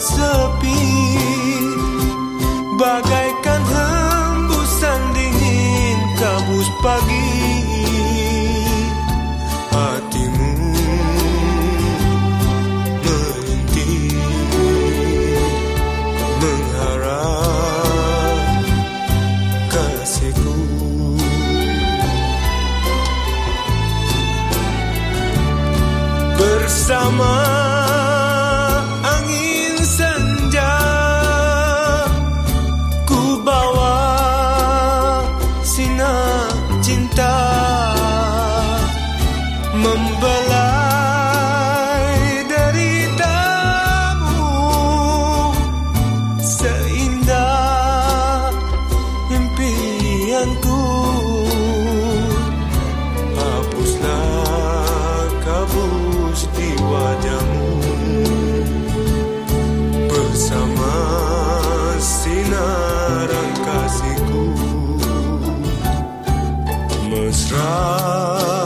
sepi. Bagaikan hembusan dingin kabus pagi. Hatimu berhenti Mengharap kasihku. Bersama cinta strong.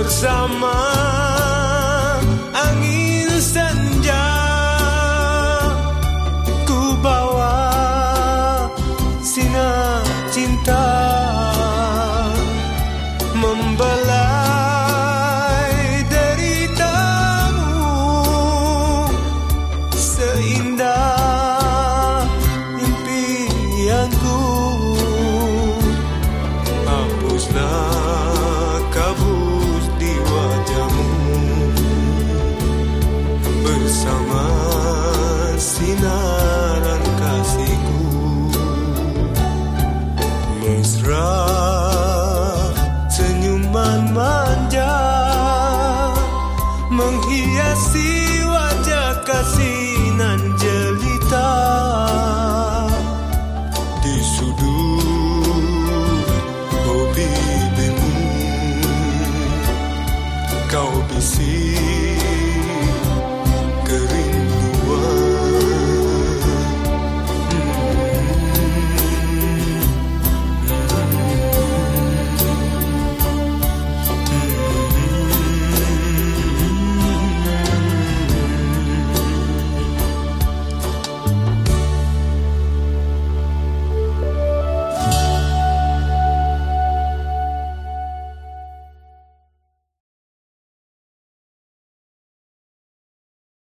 Bersama menghiasi wajah kasih nan jelita di sudut hobi kau bisik